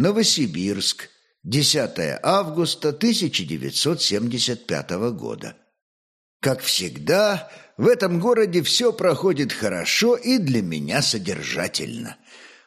Новосибирск, 10 августа 1975 года. Как всегда, в этом городе все проходит хорошо и для меня содержательно.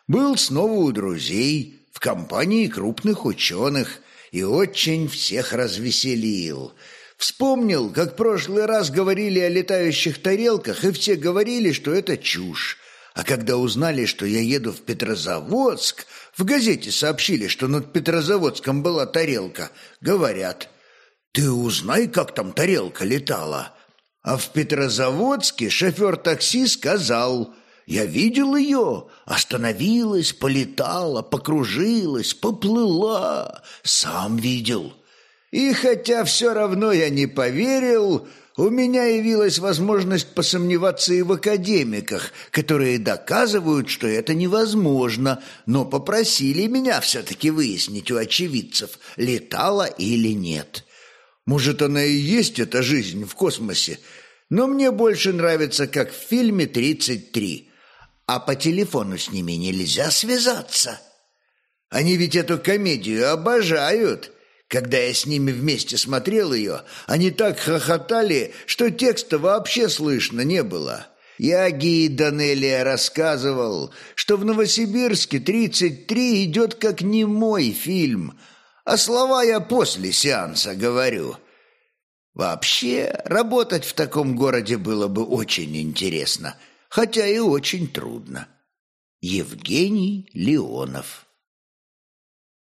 Был снова у друзей, в компании крупных ученых и очень всех развеселил. Вспомнил, как прошлый раз говорили о летающих тарелках, и все говорили, что это чушь. А когда узнали, что я еду в Петрозаводск, в газете сообщили, что над Петрозаводском была тарелка, говорят, «Ты узнай, как там тарелка летала». А в Петрозаводске шофер такси сказал, «Я видел ее, остановилась, полетала, покружилась, поплыла, сам видел». И хотя все равно я не поверил, у меня явилась возможность посомневаться и в академиках, которые доказывают, что это невозможно, но попросили меня все-таки выяснить у очевидцев, летала или нет. Может, она и есть эта жизнь в космосе, но мне больше нравится, как в фильме «33», а по телефону с ними нельзя связаться. Они ведь эту комедию обожают». Когда я с ними вместе смотрел ее, они так хохотали, что текста вообще слышно не было. Я Гии Данелия рассказывал, что в Новосибирске 33 идет как немой фильм, а слова я после сеанса говорю. Вообще, работать в таком городе было бы очень интересно, хотя и очень трудно. Евгений Леонов